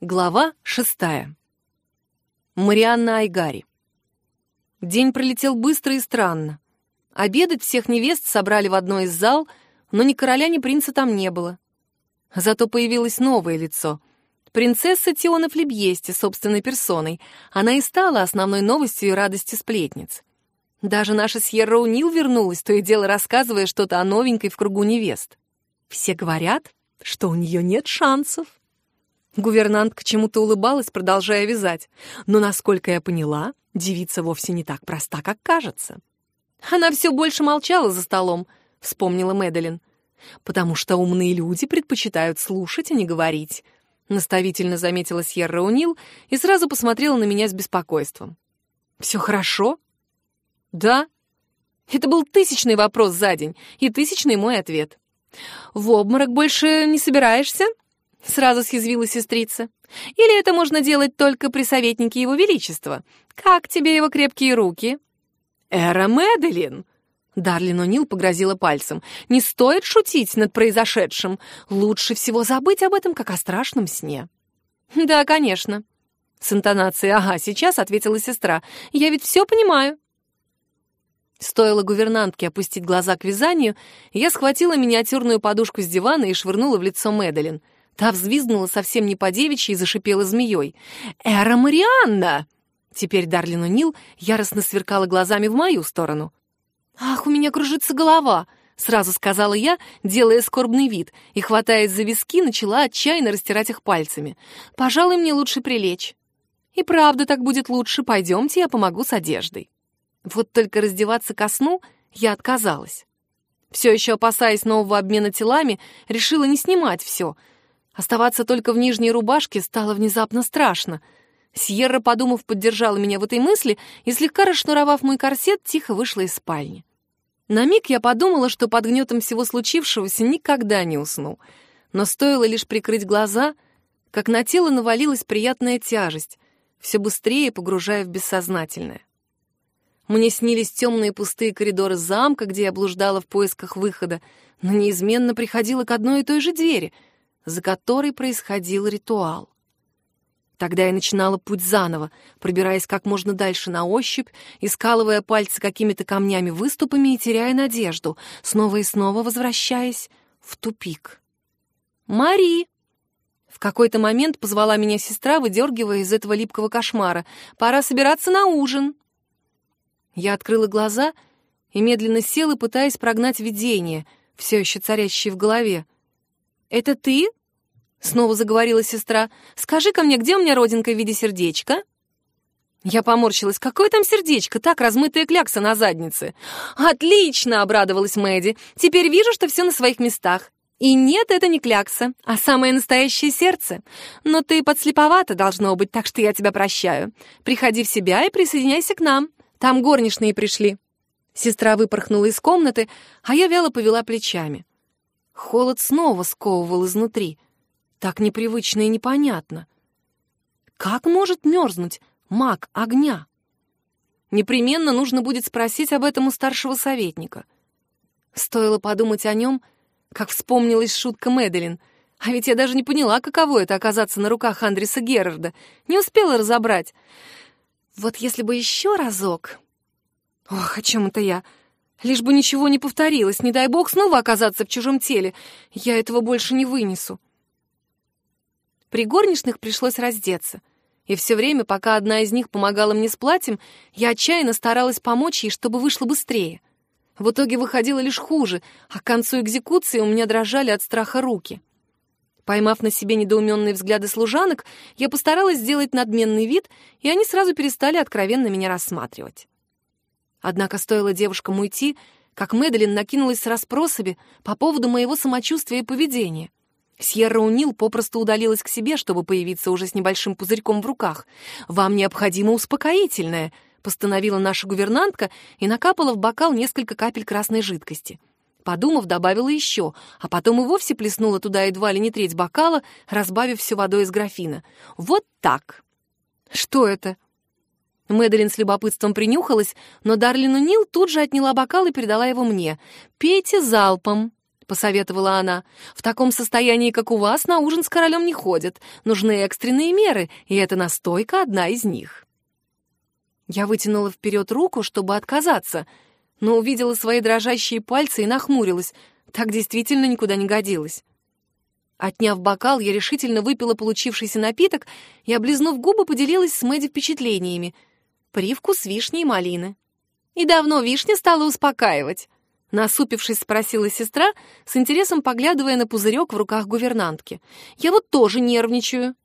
Глава шестая. Марианна Айгари. День пролетел быстро и странно. Обедать всех невест собрали в одной из зал, но ни короля, ни принца там не было. Зато появилось новое лицо. Принцесса Тиона Флебьести собственной персоной. Она и стала основной новостью и радостью сплетниц. Даже наша Сьерра Унил вернулась, то и дело рассказывая что-то о новенькой в кругу невест. Все говорят, что у нее нет шансов. Гувернантка чему-то улыбалась, продолжая вязать. Но, насколько я поняла, девица вовсе не так проста, как кажется. Она все больше молчала за столом, вспомнила Мэдалин. Потому что умные люди предпочитают слушать, а не говорить. Наставительно заметила Сьерра Унил и сразу посмотрела на меня с беспокойством. «Все хорошо?» «Да». Это был тысячный вопрос за день и тысячный мой ответ. «В обморок больше не собираешься?» — сразу съязвила сестрица. «Или это можно делать только при советнике его величества? Как тебе его крепкие руки?» «Эра Мэдалин!» Дарлин О'Нил погрозила пальцем. «Не стоит шутить над произошедшим. Лучше всего забыть об этом, как о страшном сне». «Да, конечно». С интонацией «ага, сейчас», — ответила сестра. «Я ведь все понимаю». Стоило гувернантке опустить глаза к вязанию, я схватила миниатюрную подушку с дивана и швырнула в лицо Мэдалин — Та взвизгнула совсем не по-девичьи и зашипела змеей. «Эра Марианна!» Теперь Дарлин Нил яростно сверкала глазами в мою сторону. «Ах, у меня кружится голова!» — сразу сказала я, делая скорбный вид, и, хватаясь за виски, начала отчаянно растирать их пальцами. «Пожалуй, мне лучше прилечь». «И правда так будет лучше. Пойдемте, я помогу с одеждой». Вот только раздеваться ко сну я отказалась. Все еще опасаясь нового обмена телами, решила не снимать все — Оставаться только в нижней рубашке стало внезапно страшно. Сьерра, подумав, поддержала меня в этой мысли и, слегка расшнуровав мой корсет, тихо вышла из спальни. На миг я подумала, что под гнетом всего случившегося никогда не усну. Но стоило лишь прикрыть глаза, как на тело навалилась приятная тяжесть, все быстрее погружая в бессознательное. Мне снились темные пустые коридоры замка, где я блуждала в поисках выхода, но неизменно приходила к одной и той же двери — за которой происходил ритуал. Тогда я начинала путь заново, пробираясь как можно дальше на ощупь, искалывая пальцы какими-то камнями-выступами и теряя надежду, снова и снова возвращаясь в тупик. «Мари!» В какой-то момент позвала меня сестра, выдергивая из этого липкого кошмара. «Пора собираться на ужин!» Я открыла глаза и медленно села, пытаясь прогнать видение, все еще царящее в голове. «Это ты?» Снова заговорила сестра. «Скажи-ка мне, где у меня родинка в виде сердечка?» Я поморщилась. «Какое там сердечко? Так, размытая клякса на заднице». «Отлично!» — обрадовалась Мэдди. «Теперь вижу, что все на своих местах. И нет, это не клякса, а самое настоящее сердце. Но ты подслеповата должно быть, так что я тебя прощаю. Приходи в себя и присоединяйся к нам. Там горничные пришли». Сестра выпорхнула из комнаты, а я вяло повела плечами. Холод снова сковывал изнутри — так непривычно и непонятно. Как может мерзнуть маг огня? Непременно нужно будет спросить об этом у старшего советника. Стоило подумать о нем, как вспомнилась шутка Мэдалин. А ведь я даже не поняла, каково это оказаться на руках Андреса Герарда. Не успела разобрать. Вот если бы еще разок... Ох, о чем это я? Лишь бы ничего не повторилось, не дай бог снова оказаться в чужом теле. Я этого больше не вынесу. При горничных пришлось раздеться. И все время, пока одна из них помогала мне с платьем, я отчаянно старалась помочь ей, чтобы вышло быстрее. В итоге выходило лишь хуже, а к концу экзекуции у меня дрожали от страха руки. Поймав на себе недоуменные взгляды служанок, я постаралась сделать надменный вид, и они сразу перестали откровенно меня рассматривать. Однако стоило девушкам уйти, как Мэдалин накинулась с расспросами по поводу моего самочувствия и поведения. Сьерра Унил попросту удалилась к себе, чтобы появиться уже с небольшим пузырьком в руках. «Вам необходимо успокоительное», — постановила наша гувернантка и накапала в бокал несколько капель красной жидкости. Подумав, добавила еще, а потом и вовсе плеснула туда едва ли не треть бокала, разбавив все водой из графина. «Вот так!» «Что это?» Мэдалин с любопытством принюхалась, но Дарлину Нил тут же отняла бокал и передала его мне. «Пейте залпом», посоветовала она. «В таком состоянии, как у вас, на ужин с королем не ходят. Нужны экстренные меры, и эта настойка одна из них». Я вытянула вперед руку, чтобы отказаться, но увидела свои дрожащие пальцы и нахмурилась. Так действительно никуда не годилось. Отняв бокал, я решительно выпила получившийся напиток и, облизнув губы, поделилась с Мэдди впечатлениями. Привкус вишни и малины. И давно вишня стала успокаивать. Насупившись, спросила сестра, с интересом поглядывая на пузырек в руках гувернантки. «Я вот тоже нервничаю».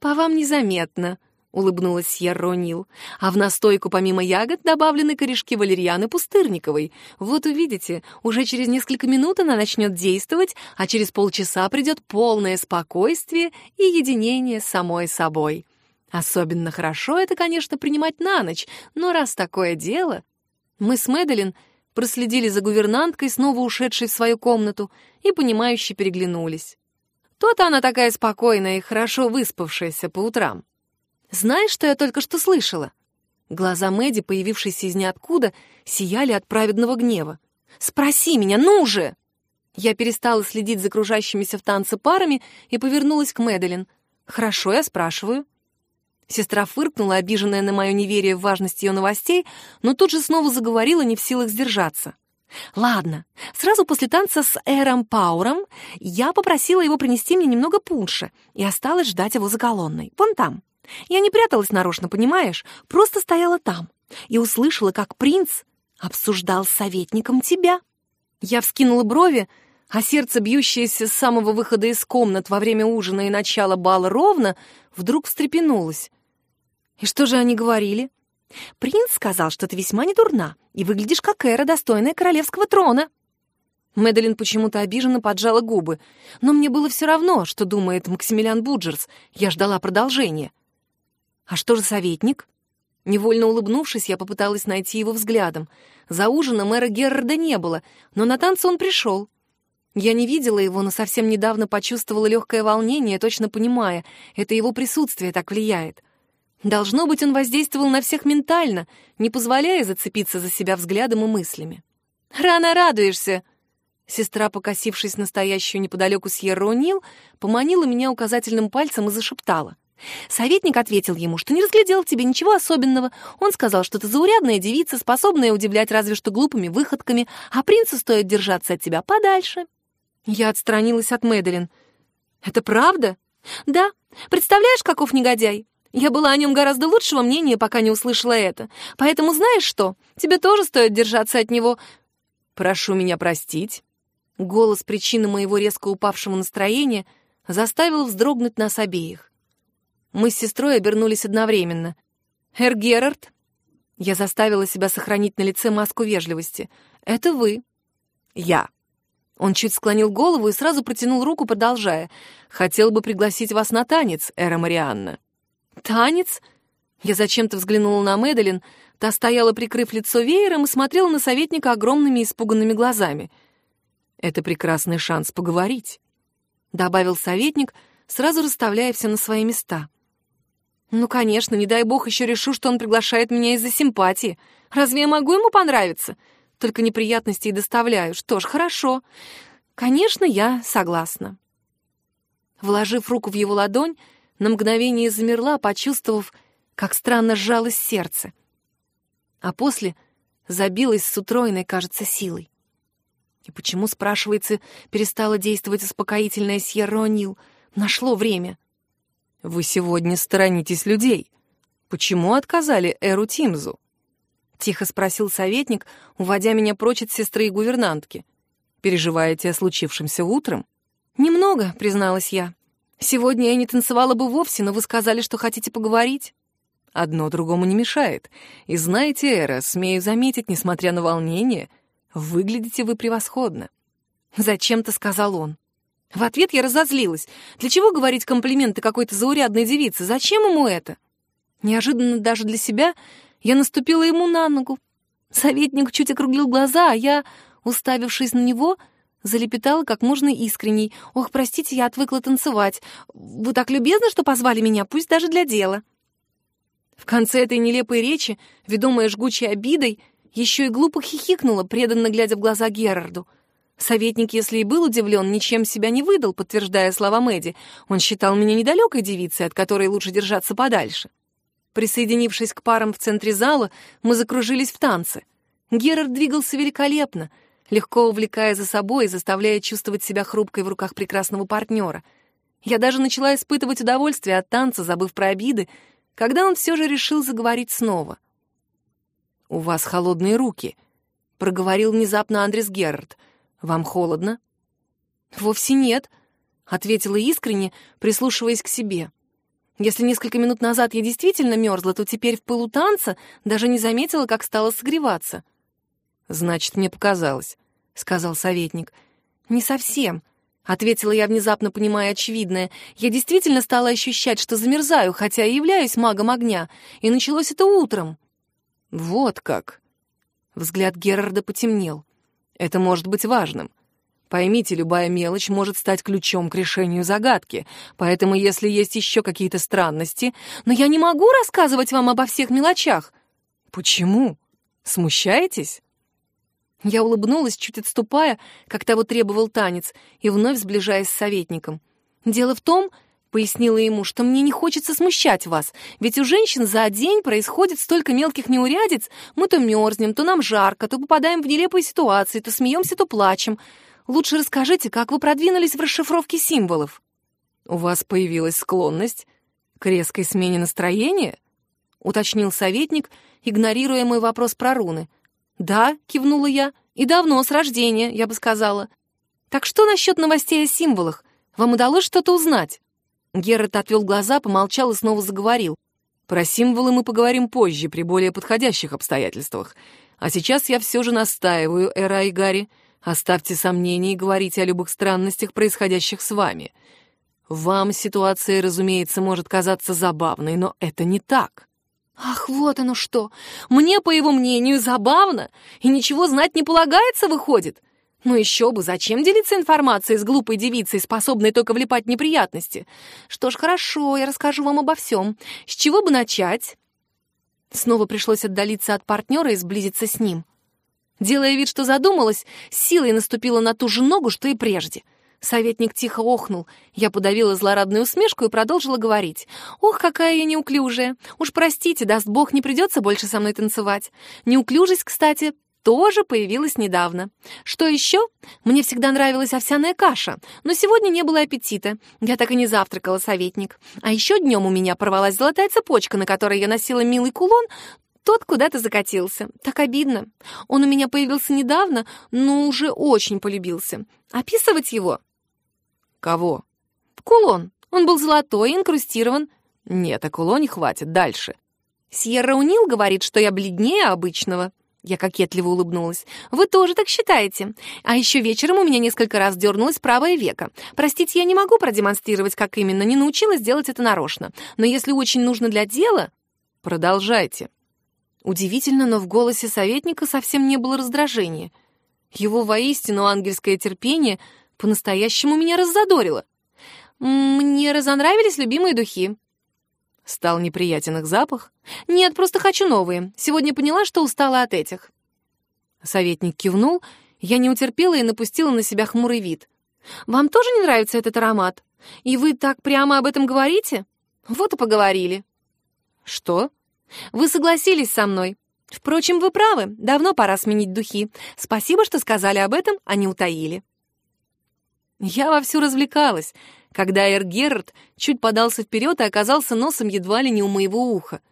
«По вам незаметно», — улыбнулась Сьерра Нил. «А в настойку помимо ягод добавлены корешки валерьяны пустырниковой. Вот увидите, уже через несколько минут она начнет действовать, а через полчаса придет полное спокойствие и единение с самой собой. Особенно хорошо это, конечно, принимать на ночь, но раз такое дело...» Мы с Мэдалин проследили за гувернанткой, снова ушедшей в свою комнату, и, понимающе переглянулись. То-то она такая спокойная и хорошо выспавшаяся по утрам. Знаешь, что я только что слышала?» Глаза Мэдди, появившиеся из ниоткуда, сияли от праведного гнева. «Спроси меня, ну же!» Я перестала следить за кружащимися в танце парами и повернулась к Мэдалин. «Хорошо, я спрашиваю». Сестра фыркнула, обиженная на мое неверие в важность ее новостей, но тут же снова заговорила, не в силах сдержаться. «Ладно, сразу после танца с Эром Пауром я попросила его принести мне немного пунша и осталась ждать его за колонной, вон там. Я не пряталась нарочно, понимаешь? Просто стояла там и услышала, как принц обсуждал с советником тебя. Я вскинула брови, а сердце, бьющееся с самого выхода из комнат во время ужина и начала бала ровно, вдруг встрепенулось. И что же они говорили? Принц сказал, что ты весьма недурна и выглядишь как эра, достойная королевского трона. Мэдалин почему-то обиженно поджала губы, но мне было все равно, что думает Максимилиан Буджерс. Я ждала продолжения. «А что же советник?» Невольно улыбнувшись, я попыталась найти его взглядом. За ужином мэра Герарда не было, но на танцы он пришел. Я не видела его, но совсем недавно почувствовала легкое волнение, точно понимая, это его присутствие так влияет. Должно быть, он воздействовал на всех ментально, не позволяя зацепиться за себя взглядом и мыслями. «Рано радуешься!» Сестра, покосившись настоящую неподалеку Сьерра Нил, поманила меня указательным пальцем и зашептала. Советник ответил ему, что не разглядел в тебе ничего особенного. Он сказал, что ты заурядная девица, способная удивлять разве что глупыми выходками, а принцу стоит держаться от тебя подальше. Я отстранилась от Мэдалин. «Это правда?» «Да. Представляешь, каков негодяй? Я была о нем гораздо лучшего мнения, пока не услышала это. Поэтому знаешь что? Тебе тоже стоит держаться от него...» «Прошу меня простить». Голос причины моего резко упавшего настроения заставил вздрогнуть нас обеих. Мы с сестрой обернулись одновременно. «Эр Герард?» Я заставила себя сохранить на лице маску вежливости. «Это вы». «Я». Он чуть склонил голову и сразу протянул руку, продолжая. «Хотел бы пригласить вас на танец, Эра Марианна». «Танец?» Я зачем-то взглянула на Мэдалин. Та стояла, прикрыв лицо веером, и смотрела на советника огромными испуганными глазами. «Это прекрасный шанс поговорить», — добавил советник, сразу расставляя все на свои места. Ну, конечно, не дай бог еще решу, что он приглашает меня из-за симпатии. Разве я могу ему понравиться? Только неприятностей доставляю. Что ж, хорошо. Конечно, я согласна. Вложив руку в его ладонь, на мгновение замерла, почувствовав, как странно сжалось сердце. А после забилось с утроенной, кажется, силой. И почему, спрашивается, перестала действовать успокоительная Сьерра О'Нил? Нашло время — вы сегодня сторонитесь людей. Почему отказали Эру Тимзу? Тихо спросил советник, уводя меня прочь от сестры и гувернантки. Переживаете о случившемся утром? Немного, призналась я. Сегодня я не танцевала бы вовсе, но вы сказали, что хотите поговорить. Одно другому не мешает. И знаете, Эра, смею заметить, несмотря на волнение, выглядите вы превосходно. Зачем-то сказал он. В ответ я разозлилась. Для чего говорить комплименты какой-то заурядной девице? Зачем ему это? Неожиданно даже для себя я наступила ему на ногу. Советник чуть округлил глаза, а я, уставившись на него, залепетала как можно искренней. «Ох, простите, я отвыкла танцевать. Вы так любезны, что позвали меня, пусть даже для дела». В конце этой нелепой речи, ведомая жгучей обидой, еще и глупо хихикнула, преданно глядя в глаза Герарду — Советник, если и был удивлен, ничем себя не выдал, подтверждая слова Мэдди. Он считал меня недалекой девицей, от которой лучше держаться подальше. Присоединившись к парам в центре зала, мы закружились в танце. Герард двигался великолепно, легко увлекая за собой и заставляя чувствовать себя хрупкой в руках прекрасного партнера. Я даже начала испытывать удовольствие от танца, забыв про обиды, когда он все же решил заговорить снова. «У вас холодные руки», — проговорил внезапно Андрес Герард — «Вам холодно?» «Вовсе нет», — ответила искренне, прислушиваясь к себе. Если несколько минут назад я действительно мерзла, то теперь в пылу танца даже не заметила, как стала согреваться. «Значит, мне показалось», — сказал советник. «Не совсем», — ответила я, внезапно понимая очевидное. «Я действительно стала ощущать, что замерзаю, хотя и являюсь магом огня, и началось это утром». «Вот как!» Взгляд Герарда потемнел. Это может быть важным. Поймите, любая мелочь может стать ключом к решению загадки, поэтому если есть еще какие-то странности... Но я не могу рассказывать вам обо всех мелочах. Почему? Смущаетесь? Я улыбнулась, чуть отступая, как того требовал танец, и вновь сближаясь с советником. Дело в том, Пояснила ему, что мне не хочется смущать вас, ведь у женщин за день происходит столько мелких неурядиц, мы то мерзнем, то нам жарко, то попадаем в нелепые ситуации, то смеемся, то плачем. Лучше расскажите, как вы продвинулись в расшифровке символов. У вас появилась склонность к резкой смене настроения? Уточнил советник, игнорируя мой вопрос про руны. Да, кивнула я, и давно, с рождения, я бы сказала. Так что насчет новостей о символах? Вам удалось что-то узнать? Геррет отвел глаза, помолчал и снова заговорил. «Про символы мы поговорим позже, при более подходящих обстоятельствах. А сейчас я все же настаиваю, Эра и Гарри, оставьте сомнения и говорите о любых странностях, происходящих с вами. Вам ситуация, разумеется, может казаться забавной, но это не так». «Ах, вот оно что! Мне, по его мнению, забавно, и ничего знать не полагается, выходит!» Ну еще бы, зачем делиться информацией с глупой девицей, способной только влипать в неприятности? Что ж, хорошо, я расскажу вам обо всем. С чего бы начать? Снова пришлось отдалиться от партнера и сблизиться с ним. Делая вид, что задумалась, силой наступила на ту же ногу, что и прежде. Советник тихо охнул. Я подавила злорадную усмешку и продолжила говорить. «Ох, какая я неуклюжая! Уж простите, даст бог, не придется больше со мной танцевать. Неуклюжесть, кстати, тоже появилась недавно. Что еще? Мне всегда нравилась овсяная каша, но сегодня не было аппетита. Я так и не завтракала, советник. А еще днем у меня порвалась золотая цепочка, на которой я носила милый кулон, тот куда-то закатился. Так обидно. Он у меня появился недавно, но уже очень полюбился. Описывать его? Кого? Кулон. Он был золотой, инкрустирован. Нет, о кулоне хватит. Дальше. Сьерра Унил говорит, что я бледнее обычного. Я кокетливо улыбнулась. «Вы тоже так считаете? А еще вечером у меня несколько раз дернулось правое веко. Простите, я не могу продемонстрировать, как именно, не научилась делать это нарочно. Но если очень нужно для дела...» «Продолжайте». Удивительно, но в голосе советника совсем не было раздражения. Его воистину ангельское терпение по-настоящему меня раззадорило. «Мне разонравились любимые духи», Стал неприятен их запах? Нет, просто хочу новые. Сегодня поняла, что устала от этих. Советник кивнул, я не утерпела и напустила на себя хмурый вид. Вам тоже не нравится этот аромат? И вы так прямо об этом говорите? Вот и поговорили. Что? Вы согласились со мной. Впрочем, вы правы, давно пора сменить духи. Спасибо, что сказали об этом, а не утаили. Я вовсю развлекалась, когда Эр Герард чуть подался вперед и оказался носом едва ли не у моего уха.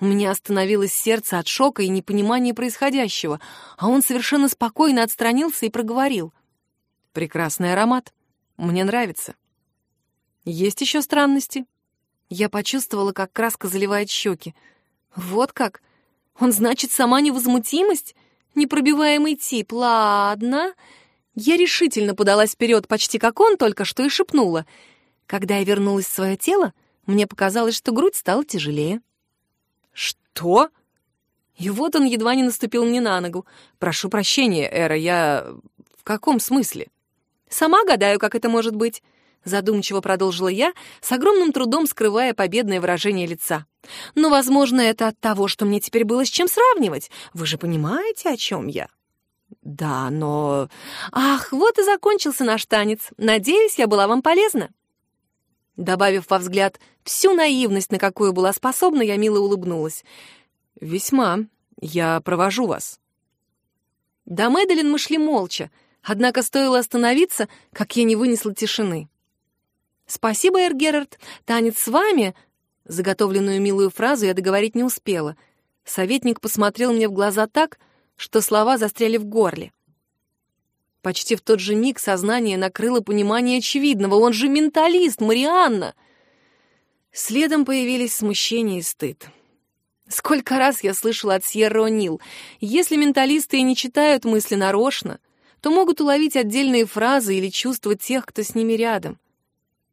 У меня остановилось сердце от шока и непонимания происходящего, а он совершенно спокойно отстранился и проговорил. «Прекрасный аромат. Мне нравится. Есть еще странности?» Я почувствовала, как краска заливает щеки. «Вот как? Он значит сама невозмутимость? Непробиваемый тип. Ладно, я решительно подалась вперед, почти как он только что и шепнула. Когда я вернулась в свое тело, мне показалось, что грудь стала тяжелее. «Что?» И вот он едва не наступил мне на ногу. «Прошу прощения, Эра, я... В каком смысле?» «Сама гадаю, как это может быть», — задумчиво продолжила я, с огромным трудом скрывая победное выражение лица. «Но, возможно, это от того, что мне теперь было с чем сравнивать. Вы же понимаете, о чем я?» Да, но... Ах, вот и закончился наш танец. Надеюсь, я была вам полезна. Добавив во взгляд всю наивность, на какую была способна, я мило улыбнулась. «Весьма. Я провожу вас». До Мэдалин мы шли молча, однако стоило остановиться, как я не вынесла тишины. «Спасибо, Эр Герард. Танец с вами...» Заготовленную милую фразу я договорить не успела. Советник посмотрел мне в глаза так, что слова застряли в горле. Почти в тот же миг сознание накрыло понимание очевидного. Он же менталист, Марианна! Следом появились смущение и стыд. Сколько раз я слышала от Сьерра О'Нил, если менталисты и не читают мысли нарочно, то могут уловить отдельные фразы или чувства тех, кто с ними рядом.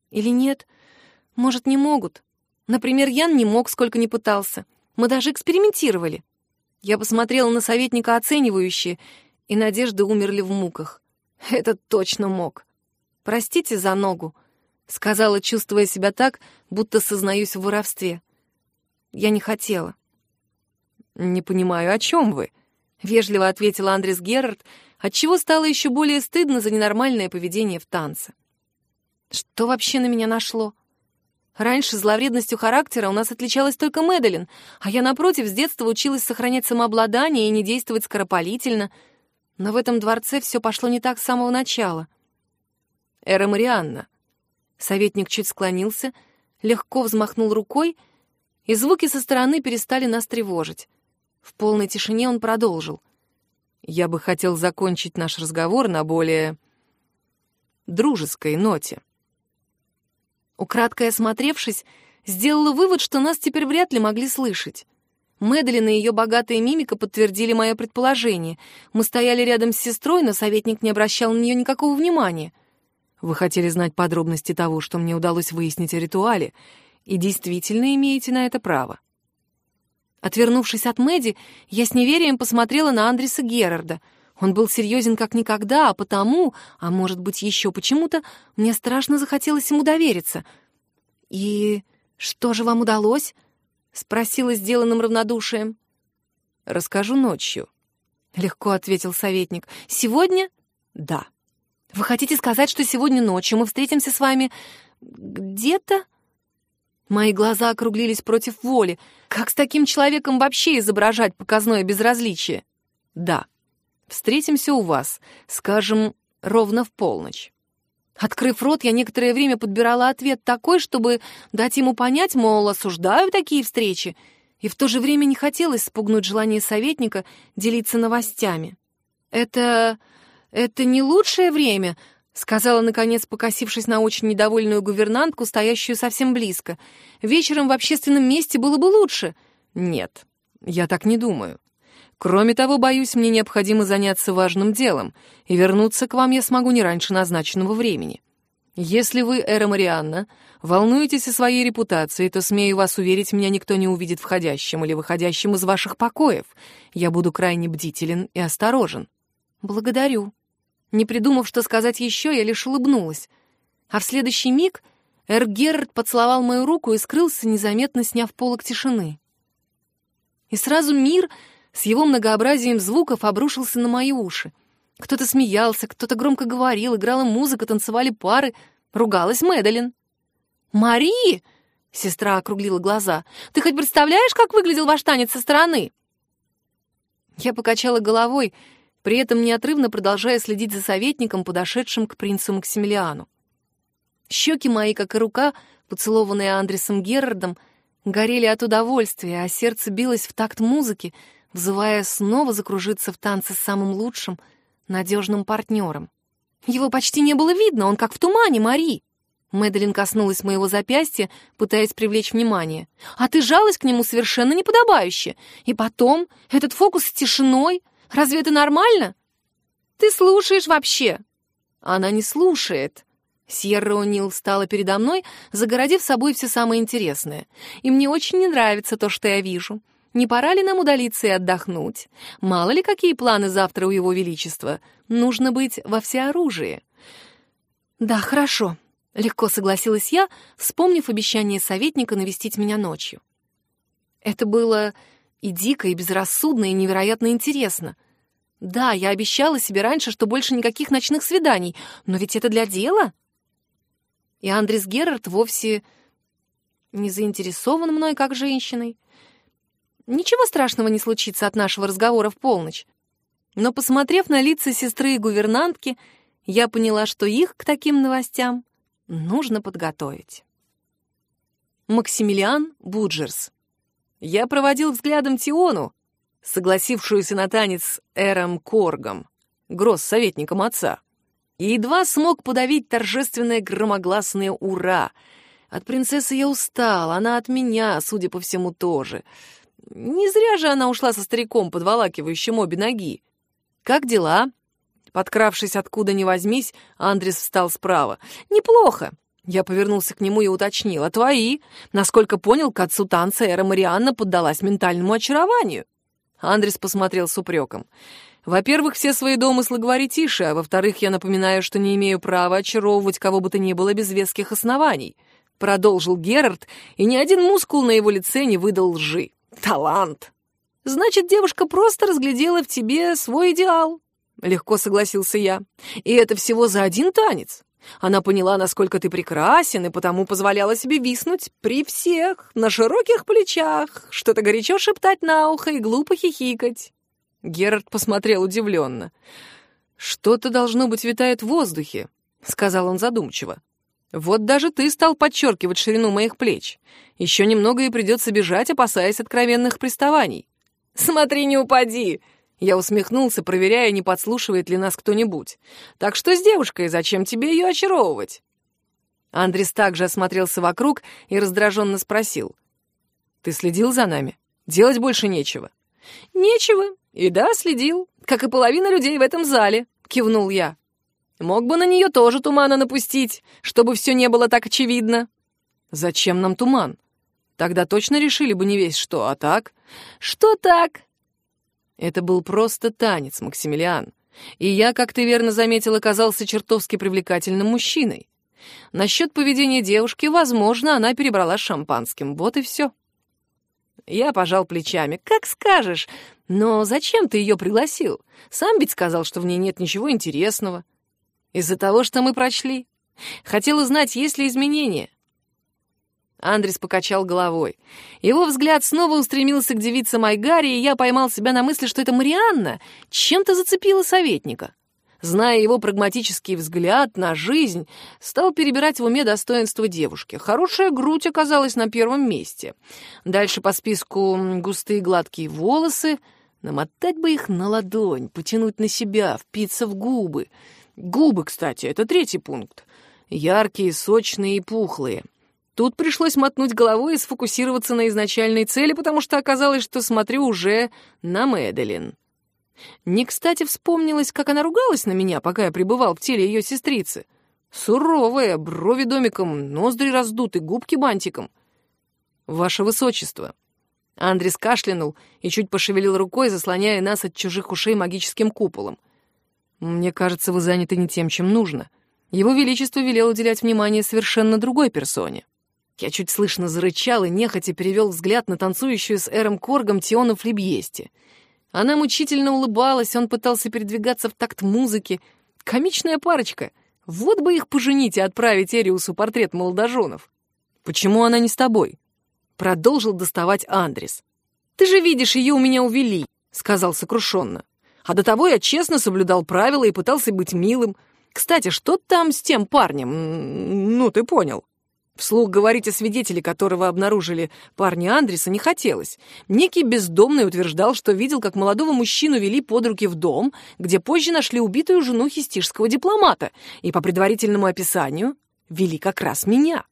Или нет? Может, не могут. Например, Ян не мог, сколько не пытался. Мы даже экспериментировали. Я посмотрела на советника оценивающе, и надежды умерли в муках. Этот точно мог. «Простите за ногу», — сказала, чувствуя себя так, будто сознаюсь в воровстве. Я не хотела. «Не понимаю, о чем вы?» — вежливо ответил Андрес Герард, отчего стало еще более стыдно за ненормальное поведение в танце. Что вообще на меня нашло? Раньше зловредностью характера у нас отличалась только Мэдалин, а я, напротив, с детства училась сохранять самообладание и не действовать скоропалительно. Но в этом дворце все пошло не так с самого начала. «Эра Марианна». Советник чуть склонился, легко взмахнул рукой, и звуки со стороны перестали нас тревожить. В полной тишине он продолжил. «Я бы хотел закончить наш разговор на более дружеской ноте». Украдкой осмотревшись, сделала вывод, что нас теперь вряд ли могли слышать. Мэдалин и ее богатая мимика подтвердили мое предположение. Мы стояли рядом с сестрой, но советник не обращал на нее никакого внимания. «Вы хотели знать подробности того, что мне удалось выяснить о ритуале, и действительно имеете на это право». Отвернувшись от Мэдди, я с неверием посмотрела на Андреса Герарда — он был серьезен как никогда, а потому, а может быть еще почему-то, мне страшно захотелось ему довериться. «И что же вам удалось?» — спросила сделанным равнодушием. «Расскажу ночью», — легко ответил советник. «Сегодня?» «Да». «Вы хотите сказать, что сегодня ночью мы встретимся с вами где-то?» Мои глаза округлились против воли. Как с таким человеком вообще изображать показное безразличие? «Да», Встретимся у вас, скажем, ровно в полночь». Открыв рот, я некоторое время подбирала ответ такой, чтобы дать ему понять, мол, осуждаю такие встречи, и в то же время не хотелось спугнуть желание советника делиться новостями. «Это... это не лучшее время», — сказала, наконец, покосившись на очень недовольную гувернантку, стоящую совсем близко. «Вечером в общественном месте было бы лучше». «Нет, я так не думаю. Кроме того, боюсь, мне необходимо заняться важным делом, и вернуться к вам я смогу не раньше назначенного времени. Если вы, Эра Марианна, волнуетесь о своей репутации, то, смею вас уверить, меня никто не увидит входящим или выходящим из ваших покоев. Я буду крайне бдителен и осторожен». «Благодарю». Не придумав, что сказать еще, я лишь улыбнулась. А в следующий миг Эр Герард поцеловал мою руку и скрылся, незаметно сняв полок тишины. И сразу мир с его многообразием звуков обрушился на мои уши. Кто-то смеялся, кто-то громко говорил, играла музыка, танцевали пары, ругалась Мэдалин. «Мари!» — сестра округлила глаза. «Ты хоть представляешь, как выглядел ваш танец со стороны?» Я покачала головой, при этом неотрывно продолжая следить за советником, подошедшим к принцу Максимилиану. Щеки мои, как и рука, поцелованные Андресом Герардом, горели от удовольствия, а сердце билось в такт музыки, взывая снова закружиться в танце с самым лучшим, надежным партнером. Его почти не было видно, он как в тумане, Мари. Мэдалин коснулась моего запястья, пытаясь привлечь внимание. «А ты жалась к нему совершенно неподобающе. И потом, этот фокус с тишиной. Разве это нормально? Ты слушаешь вообще?» Она не слушает. Сьерра О'Нил стала передо мной, загородив собой все самое интересное. И мне очень не нравится то, что я вижу. Не пора ли нам удалиться и отдохнуть? Мало ли, какие планы завтра у Его Величества. Нужно быть во всеоружии. Да, хорошо, — легко согласилась я, вспомнив обещание советника навестить меня ночью. Это было и дико, и безрассудно, и невероятно интересно. Да, я обещала себе раньше, что больше никаких ночных свиданий, но ведь это для дела. И Андрес Герард вовсе не заинтересован мной как женщиной. Ничего страшного не случится от нашего разговора в полночь. Но, посмотрев на лица сестры и гувернантки, я поняла, что их к таким новостям нужно подготовить. Максимилиан Буджерс. Я проводил взглядом Тиону, согласившуюся на танец Эром Коргом, гросс-советником отца, и едва смог подавить торжественное громогласное «Ура!». От принцессы я устал, она от меня, судя по всему, тоже. Не зря же она ушла со стариком, подволакивающим обе ноги. «Как дела?» Подкравшись откуда ни возьмись, Андрес встал справа. «Неплохо!» Я повернулся к нему и уточнил. «А твои?» Насколько понял, к отцу танца Эра Марианна поддалась ментальному очарованию. Андрес посмотрел с упреком. «Во-первых, все свои домыслы говори тише, а во-вторых, я напоминаю, что не имею права очаровывать кого бы то ни было без веских оснований», — продолжил Герард, и ни один мускул на его лице не выдал лжи. «Талант!» «Значит, девушка просто разглядела в тебе свой идеал», — легко согласился я. «И это всего за один танец. Она поняла, насколько ты прекрасен, и потому позволяла себе виснуть при всех, на широких плечах, что-то горячо шептать на ухо и глупо хихикать. Герард посмотрел удивленно. «Что-то, должно быть, витает в воздухе», — сказал он задумчиво. «Вот даже ты стал подчеркивать ширину моих плеч. Еще немного и придется бежать, опасаясь откровенных приставаний». «Смотри, не упади!» Я усмехнулся, проверяя, не подслушивает ли нас кто-нибудь. «Так что с девушкой? Зачем тебе ее очаровывать?» Андрес также осмотрелся вокруг и раздраженно спросил. «Ты следил за нами? Делать больше нечего». «Нечего. И да, следил. Как и половина людей в этом зале», — кивнул я. «Мог бы на нее тоже тумана напустить, чтобы все не было так очевидно». «Зачем нам туман? Тогда точно решили бы не весь что, а так?» «Что так?» Это был просто танец, Максимилиан. И я, как ты верно заметил, оказался чертовски привлекательным мужчиной. Насчет поведения девушки, возможно, она перебрала шампанским. Вот и все. Я пожал плечами. «Как скажешь. Но зачем ты ее пригласил? Сам ведь сказал, что в ней нет ничего интересного. Из-за того, что мы прочли. Хотел узнать, есть ли изменения. Андрес покачал головой. Его взгляд снова устремился к девице Майгари, и я поймал себя на мысли, что это Марианна чем-то зацепила советника. Зная его прагматический взгляд на жизнь, стал перебирать в уме достоинства девушки. Хорошая грудь оказалась на первом месте. Дальше по списку густые гладкие волосы. Намотать бы их на ладонь, потянуть на себя, впиться в губы. Губы, кстати, это третий пункт. Яркие, сочные и пухлые. Тут пришлось мотнуть головой и сфокусироваться на изначальной цели, потому что оказалось, что смотрю уже на Мэдалин. Не кстати вспомнилось, как она ругалась на меня, пока я пребывал в теле ее сестрицы. Суровая, брови домиком, ноздри раздуты, губки бантиком. «Ваше высочество!» Андрес кашлянул и чуть пошевелил рукой, заслоняя нас от чужих ушей магическим куполом. «Мне кажется, вы заняты не тем, чем нужно. Его Величество велел уделять внимание совершенно другой персоне». Я чуть слышно зарычал и нехотя перевел взгляд на танцующую с Эром Коргом Тиону Флебьесте. Она мучительно улыбалась, он пытался передвигаться в такт музыки. Комичная парочка. Вот бы их поженить и отправить Эриусу портрет молодоженов. «Почему она не с тобой?» Продолжил доставать Андрес. «Ты же видишь, ее у меня увели», — сказал сокрушенно. «А до того я честно соблюдал правила и пытался быть милым. Кстати, что там с тем парнем? Ну, ты понял». Вслух говорить о свидетеле, которого обнаружили парни Андреса, не хотелось. Некий бездомный утверждал, что видел, как молодого мужчину вели под руки в дом, где позже нашли убитую жену хистишского дипломата, и по предварительному описанию вели как раз меня.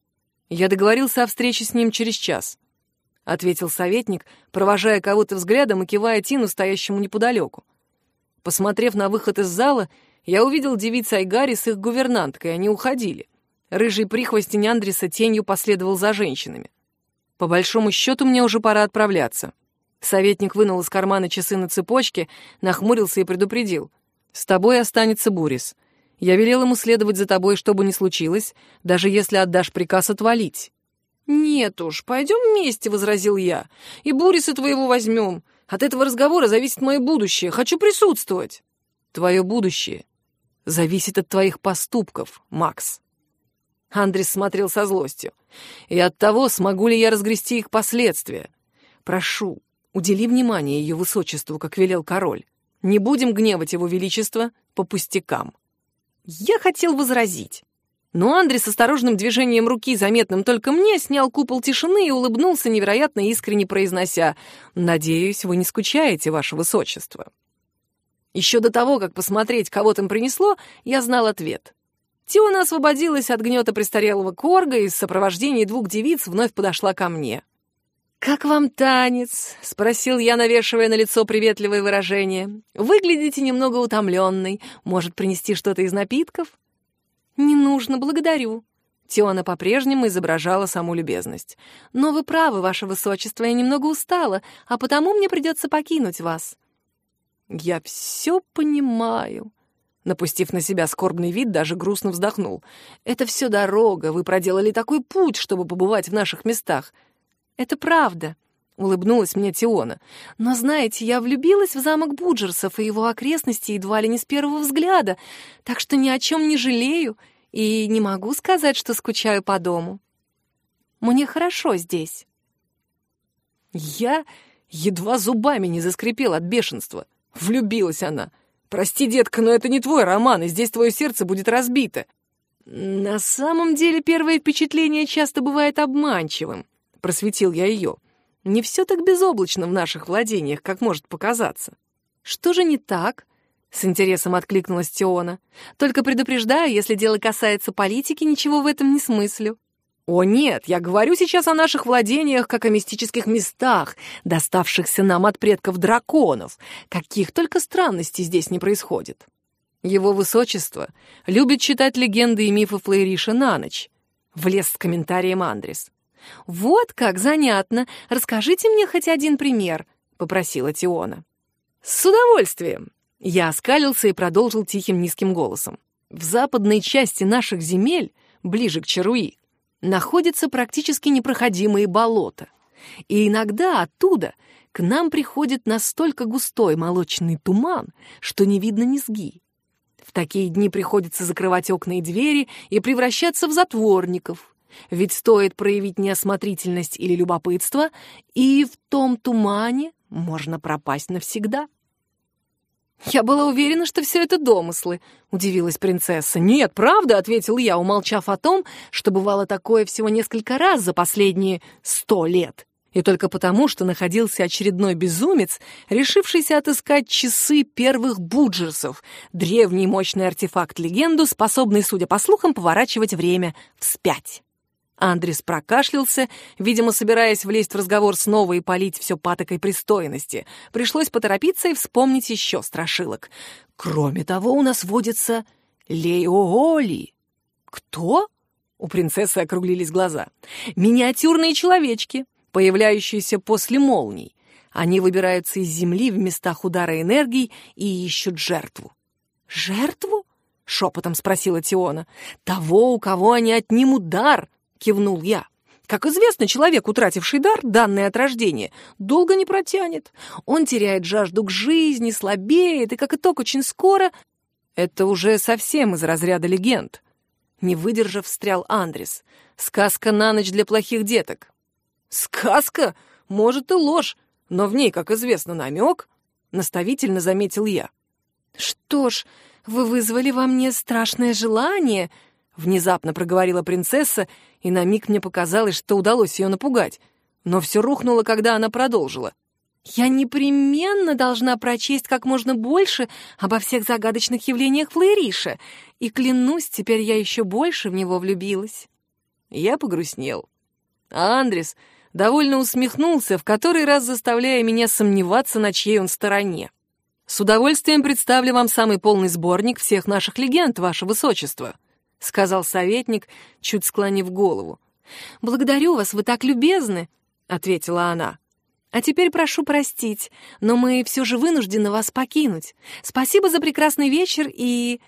Я договорился о встрече с ним через час, — ответил советник, провожая кого-то взглядом и кивая Тину, стоящему неподалеку. Посмотрев на выход из зала, я увидел девиц Айгари с их гувернанткой, они уходили. Рыжий прихвостень Андреса тенью последовал за женщинами. По большому счету мне уже пора отправляться. Советник вынул из кармана часы на цепочке, нахмурился и предупредил. «С тобой останется Бурис. Я велел ему следовать за тобой, что бы ни случилось, даже если отдашь приказ отвалить». «Нет уж, пойдем вместе», — возразил я. «И Буриса твоего возьмем. От этого разговора зависит мое будущее. Хочу присутствовать. Твое будущее зависит от твоих поступков, Макс. Андрес смотрел со злостью. И от того, смогу ли я разгрести их последствия. Прошу, удели внимание ее высочеству, как велел король. Не будем гневать его величество по пустякам. Я хотел возразить. Но Андрей с осторожным движением руки, заметным только мне, снял купол тишины и улыбнулся, невероятно искренне произнося «Надеюсь, вы не скучаете, ваше высочество». Еще до того, как посмотреть, кого там принесло, я знал ответ. Тиона освободилась от гнета престарелого корга и в сопровождении двух девиц вновь подошла ко мне. «Как вам танец?» — спросил я, навешивая на лицо приветливое выражение. «Выглядите немного утомленной. Может, принести что-то из напитков?» «Не нужно, благодарю». Тиона по-прежнему изображала саму любезность. «Но вы правы, ваше высочество, я немного устала, а потому мне придется покинуть вас». «Я все понимаю». Напустив на себя скорбный вид, даже грустно вздохнул. «Это все дорога, вы проделали такой путь, чтобы побывать в наших местах». «Это правда», — улыбнулась мне Тиона. «Но знаете, я влюбилась в замок Буджерсов и его окрестности едва ли не с первого взгляда, так что ни о чем не жалею и не могу сказать, что скучаю по дому. Мне хорошо здесь». Я едва зубами не заскрипел от бешенства. Влюбилась она. «Прости, детка, но это не твой роман, и здесь твое сердце будет разбито». «На самом деле первое впечатление часто бывает обманчивым», — просветил я ее. Не все так безоблачно в наших владениях, как может показаться. Что же не так? С интересом откликнулась Теона. Только предупреждаю, если дело касается политики, ничего в этом не смыслю. О нет, я говорю сейчас о наших владениях, как о мистических местах, доставшихся нам от предков драконов. Каких только странностей здесь не происходит. Его высочество любит читать легенды и мифы Флейриша на ночь. Влез с комментарием Андрес. «Вот как занятно! Расскажите мне хоть один пример», — попросила Тиона. «С удовольствием!» Я оскалился и продолжил тихим низким голосом. «В западной части наших земель, ближе к Чаруи, находятся практически непроходимые болота. И иногда оттуда к нам приходит настолько густой молочный туман, что не видно низги. В такие дни приходится закрывать окна и двери и превращаться в затворников, ведь стоит проявить неосмотрительность или любопытство, и в том тумане можно пропасть навсегда. «Я была уверена, что все это домыслы», — удивилась принцесса. «Нет, правда», — ответил я, умолчав о том, что бывало такое всего несколько раз за последние сто лет. И только потому, что находился очередной безумец, решившийся отыскать часы первых буджерсов, древний мощный артефакт-легенду, способный, судя по слухам, поворачивать время вспять. Андрес прокашлялся, видимо, собираясь влезть в разговор снова и полить все патокой пристойности. Пришлось поторопиться и вспомнить еще страшилок. Кроме того, у нас водится Леооли. Кто? У принцессы округлились глаза. Миниатюрные человечки, появляющиеся после молний. Они выбираются из земли в местах удара энергии и ищут жертву. «Жертву?» — шепотом спросила Тиона. «Того, у кого они отнимут дар», кивнул я. Как известно, человек, утративший дар, данный от рождения, долго не протянет. Он теряет жажду к жизни, слабеет, и, как итог, очень скоро... Это уже совсем из разряда легенд. Не выдержав, встрял Андрес. Сказка на ночь для плохих деток. Сказка? Может, и ложь, но в ней, как известно, намек. Наставительно заметил я. Что ж, вы вызвали во мне страшное желание, Внезапно проговорила принцесса, и на миг мне показалось, что удалось ее напугать. Но все рухнуло, когда она продолжила. «Я непременно должна прочесть как можно больше обо всех загадочных явлениях Флэриша, и, клянусь, теперь я еще больше в него влюбилась». Я погрустнел. А Андрес довольно усмехнулся, в который раз заставляя меня сомневаться, на чьей он стороне. «С удовольствием представлю вам самый полный сборник всех наших легенд, ваше высочество», — сказал советник, чуть склонив голову. «Благодарю вас, вы так любезны», — ответила она. «А теперь прошу простить, но мы все же вынуждены вас покинуть. Спасибо за прекрасный вечер и...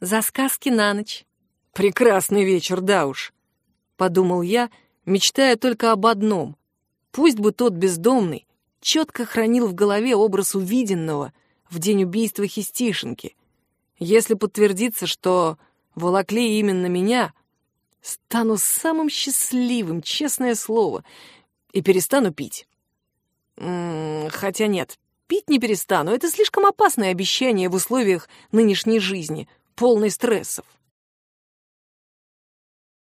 за сказки на ночь». «Прекрасный вечер, да уж», — подумал я, мечтая только об одном. Пусть бы тот бездомный четко хранил в голове образ увиденного в день убийства Хистишенки. Если подтвердится, что волокли именно меня, стану самым счастливым, честное слово, и перестану пить. М -м, хотя нет, пить не перестану. Это слишком опасное обещание в условиях нынешней жизни, полной стрессов.